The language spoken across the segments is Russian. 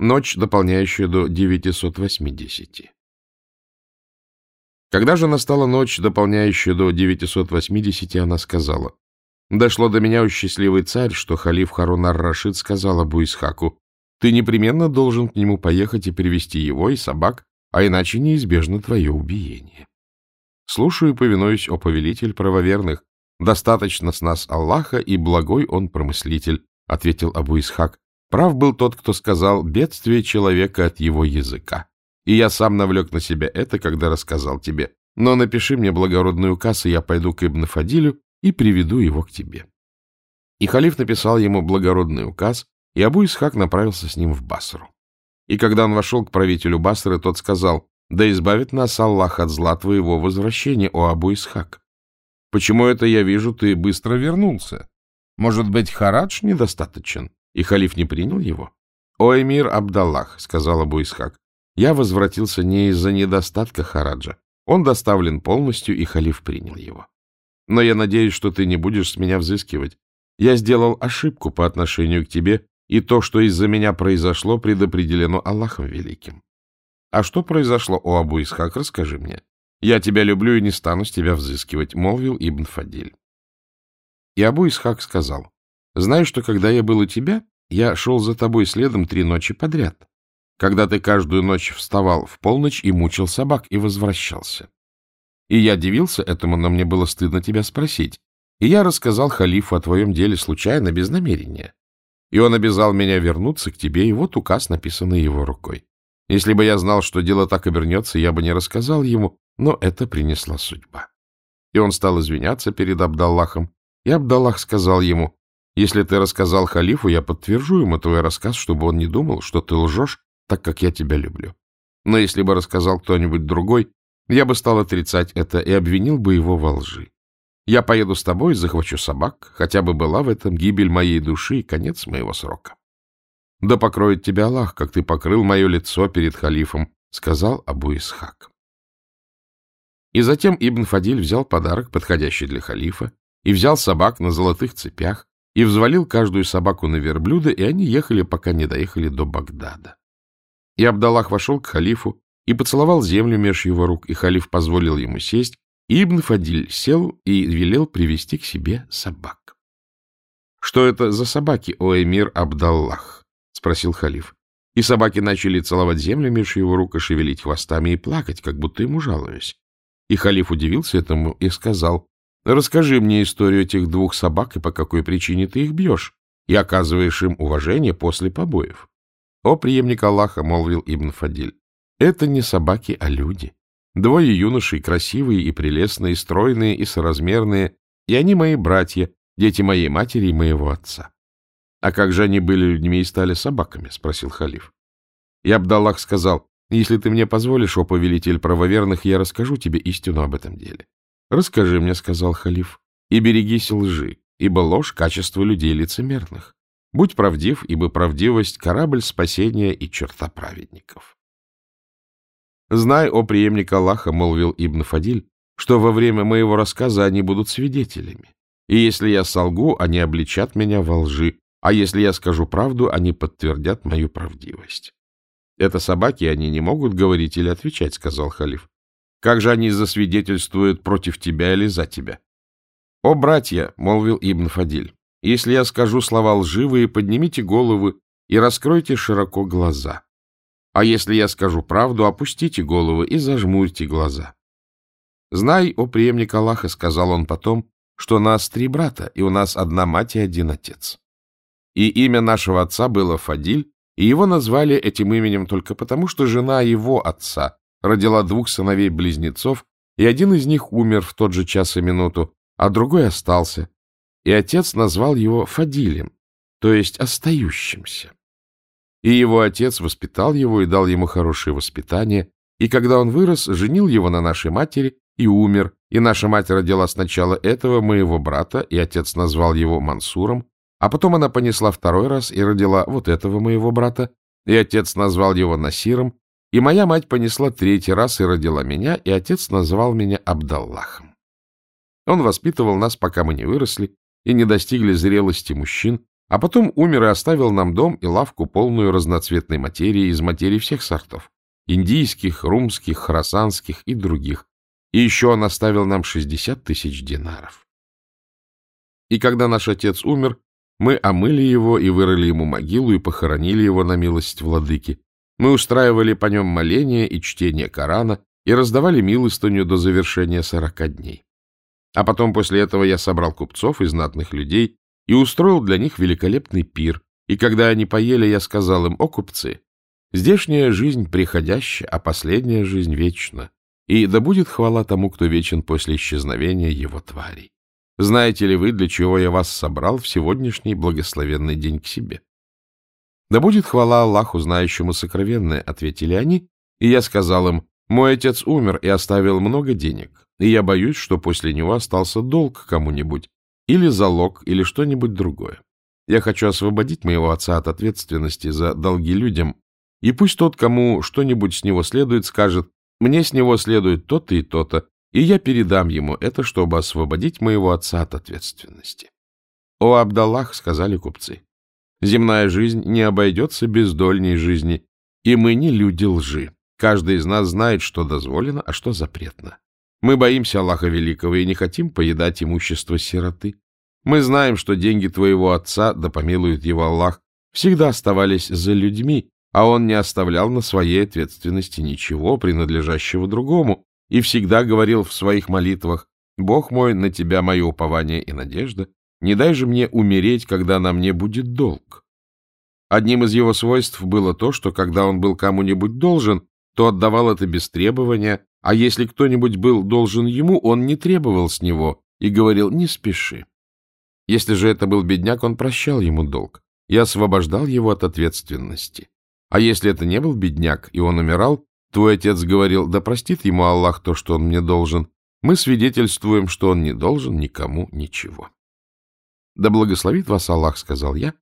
Ночь, дополняющая до 980. Когда же настала ночь, дополняющая до 980, она сказала, «Дошло до меня, у счастливый царь, что халиф Харунар Рашид сказал Абу Исхаку, ты непременно должен к нему поехать и привести его и собак, а иначе неизбежно твое убиение. Слушаю и повинуюсь, о повелитель правоверных, достаточно с нас Аллаха, и благой он промыслитель, — ответил Абу Исхак. Прав был тот, кто сказал «бедствие человека от его языка». И я сам навлек на себя это, когда рассказал тебе. Но напиши мне благородный указ, и я пойду к Ибн Фадилю и приведу его к тебе. И халиф написал ему благородный указ, и Абу Исхак направился с ним в Басру. И когда он вошел к правителю Басры, тот сказал, «Да избавит нас Аллах от зла твоего возвращения, о Абу Исхак! Почему это я вижу, ты быстро вернулся? Может быть, харадж недостаточен?» И халиф не принял его? «О эмир Абдаллах», — сказал Абу Исхак, — «я возвратился не из-за недостатка хараджа. Он доставлен полностью, и халиф принял его. Но я надеюсь, что ты не будешь с меня взыскивать. Я сделал ошибку по отношению к тебе и то, что из-за меня произошло, предопределено Аллахом Великим. А что произошло, о Абу Исхак, расскажи мне. Я тебя люблю и не стану с тебя взыскивать, — молвил Ибн Фадиль. И Абу Исхак сказал, знаешь, что когда я был у тебя, я шел за тобой следом три ночи подряд, когда ты каждую ночь вставал в полночь и мучил собак и возвращался. И я дивился этому, но мне было стыдно тебя спросить. И я рассказал халифу о твоем деле случайно, без намерения и он обязал меня вернуться к тебе, и вот указ, написанный его рукой. Если бы я знал, что дело так обернется, я бы не рассказал ему, но это принесла судьба. И он стал извиняться перед Абдаллахом, и Абдаллах сказал ему, «Если ты рассказал халифу, я подтвержу ему твой рассказ, чтобы он не думал, что ты лжешь, так как я тебя люблю. Но если бы рассказал кто-нибудь другой, я бы стал отрицать это и обвинил бы его во лжи. Я поеду с тобой, захвачу собак, хотя бы была в этом гибель моей души и конец моего срока. Да покроет тебя Аллах, как ты покрыл мое лицо перед халифом, — сказал Абу Исхак. И затем Ибн Фадиль взял подарок, подходящий для халифа, и взял собак на золотых цепях, и взвалил каждую собаку на верблюда, и они ехали, пока не доехали до Багдада. И Абдаллах вошел к халифу и поцеловал землю меж его рук, и халиф позволил ему сесть, Ибн Фадиль сел и велел привести к себе собак. — Что это за собаки, о эмир Абдаллах? — спросил халиф. И собаки начали целовать землю меж его рук и шевелить хвостами и плакать, как будто ему жалуясь. И халиф удивился этому и сказал, — Расскажи мне историю этих двух собак и по какой причине ты их бьешь и оказываешь им уважение после побоев. — О, преемник Аллаха, — молвил Ибн Фадиль, — это не собаки, а люди. Двое юношей, красивые и прелестные, стройные и соразмерные, и они мои братья, дети моей матери и моего отца. — А как же они были людьми и стали собаками? — спросил халиф. И Абдаллах сказал, — Если ты мне позволишь, о повелитель правоверных, я расскажу тебе истину об этом деле. — Расскажи мне, — сказал халиф, — и берегись лжи, ибо ложь — качество людей лицемерных. Будь правдив, ибо правдивость — корабль спасения и черта праведников. Знай, о преемник Аллаха, — молвил Ибн Фадиль, — что во время моего рассказа они будут свидетелями. И если я солгу, они обличат меня во лжи, а если я скажу правду, они подтвердят мою правдивость. — Это собаки, они не могут говорить или отвечать, — сказал халиф. — Как же они засвидетельствуют против тебя или за тебя? — О, братья, — молвил Ибн Фадиль, — если я скажу слова лживые, поднимите головы и раскройте широко глаза. А если я скажу правду, опустите головы и зажмурьте глаза. Знай, о преемник Аллаха, — сказал он потом, — что нас три брата, и у нас одна мать и один отец. И имя нашего отца было Фадиль, и его назвали этим именем только потому, что жена его отца родила двух сыновей-близнецов, и один из них умер в тот же час и минуту, а другой остался, и отец назвал его Фадилем, то есть остающимся. И его отец воспитал его и дал ему хорошее воспитание, и когда он вырос, женил его на нашей матери и умер, и наша мать родила сначала этого моего брата, и отец назвал его Мансуром, а потом она понесла второй раз и родила вот этого моего брата, и отец назвал его Насиром, и моя мать понесла третий раз и родила меня, и отец назвал меня Абдаллахом. Он воспитывал нас, пока мы не выросли и не достигли зрелости мужчин, А потом умер и оставил нам дом и лавку, полную разноцветной материи из материи всех сортов. Индийских, румских, хоросанских и других. И еще он оставил нам 60 тысяч динаров. И когда наш отец умер, мы омыли его и вырыли ему могилу и похоронили его на милость владыки. Мы устраивали по нем моления и чтение Корана и раздавали милостыню до завершения сорока дней. А потом после этого я собрал купцов и знатных людей и устроил для них великолепный пир, и когда они поели, я сказал им, о, купцы, здешняя жизнь приходящая, а последняя жизнь вечна, и да будет хвала тому, кто вечен после исчезновения его тварей. Знаете ли вы, для чего я вас собрал в сегодняшний благословенный день к себе? Да будет хвала Аллаху, знающему сокровенное, ответили они, и я сказал им, мой отец умер и оставил много денег, и я боюсь, что после него остался долг кому-нибудь, или залог, или что-нибудь другое. Я хочу освободить моего отца от ответственности за долги людям, и пусть тот, кому что-нибудь с него следует, скажет, мне с него следует то-то и то-то, и я передам ему это, чтобы освободить моего отца от ответственности. — О, Абдаллах, — сказали купцы, — земная жизнь не обойдется без дольней жизни, и мы не люди лжи. Каждый из нас знает, что дозволено, а что запретно. Мы боимся Аллаха Великого и не хотим поедать имущество сироты. Мы знаем, что деньги твоего отца, да помилует его Аллах, всегда оставались за людьми, а он не оставлял на своей ответственности ничего, принадлежащего другому, и всегда говорил в своих молитвах, «Бог мой, на тебя мое упование и надежда, не дай же мне умереть, когда на мне будет долг». Одним из его свойств было то, что когда он был кому-нибудь должен, то отдавал это без требования, а если кто-нибудь был должен ему, он не требовал с него и говорил «не спеши». Если же это был бедняк, он прощал ему долг и освобождал его от ответственности. А если это не был бедняк, и он умирал, Твой отец говорил, да простит ему Аллах то, что он мне должен. Мы свидетельствуем, что он не должен никому ничего. Да благословит вас Аллах, сказал я.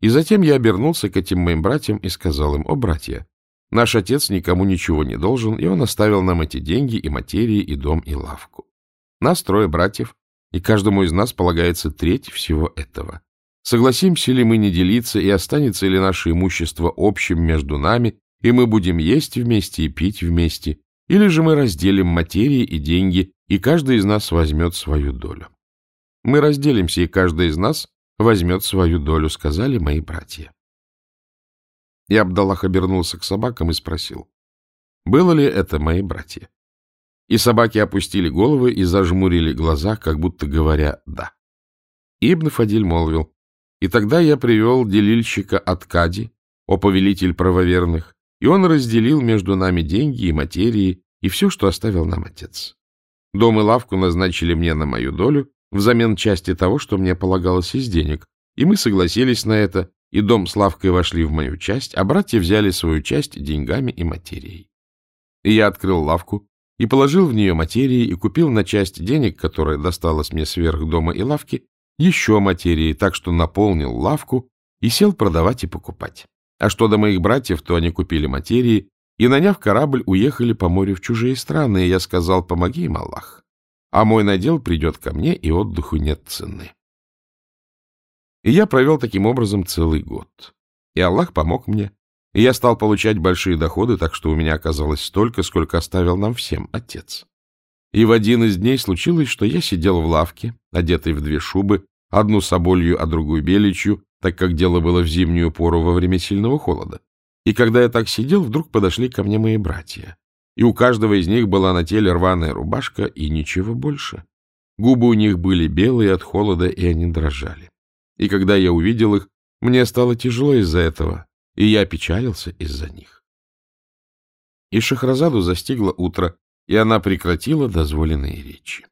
И затем я обернулся к этим моим братьям и сказал им, о, братья, наш отец никому ничего не должен, и он оставил нам эти деньги и материи, и дом, и лавку. Нас трое братьев, и каждому из нас полагается треть всего этого. Согласимся ли мы не делиться, и останется ли наше имущество общим между нами, и мы будем есть вместе и пить вместе, или же мы разделим материи и деньги, и каждый из нас возьмет свою долю. Мы разделимся, и каждый из нас возьмет свою долю, сказали мои братья. И Абдаллах обернулся к собакам и спросил, было ли это мои братья? И собаки опустили головы и зажмурили глаза, как будто говоря «да». Ибн Фадиль молвил, и тогда я привел делильщика от Кади, о повелитель правоверных, и он разделил между нами деньги и материи, и все, что оставил нам отец. Дом и лавку назначили мне на мою долю взамен части того, что мне полагалось из денег, и мы согласились на это, и дом с лавкой вошли в мою часть, а братья взяли свою часть деньгами и материей. И я открыл лавку и положил в нее материи и купил на часть денег, которая досталась мне сверх дома и лавки, еще материи, так что наполнил лавку и сел продавать и покупать. А что до моих братьев, то они купили материи и, наняв корабль, уехали по морю в чужие страны, и я сказал, помоги им, Аллах. А мой надел придет ко мне, и отдыху нет цены. И я провел таким образом целый год. И Аллах помог мне. И я стал получать большие доходы, так что у меня оказалось столько, сколько оставил нам всем отец. И в один из дней случилось, что я сидел в лавке, одетый в две шубы, одну соболью, а другую беличью, так как дело было в зимнюю пору во время сильного холода. И когда я так сидел, вдруг подошли ко мне мои братья. И у каждого из них была на теле рваная рубашка и ничего больше. Губы у них были белые от холода, и они дрожали. И когда я увидел их, мне стало тяжело из-за этого, и я опечалился из-за них. И Шахразаду застигло утро, и она прекратила дозволенные речи.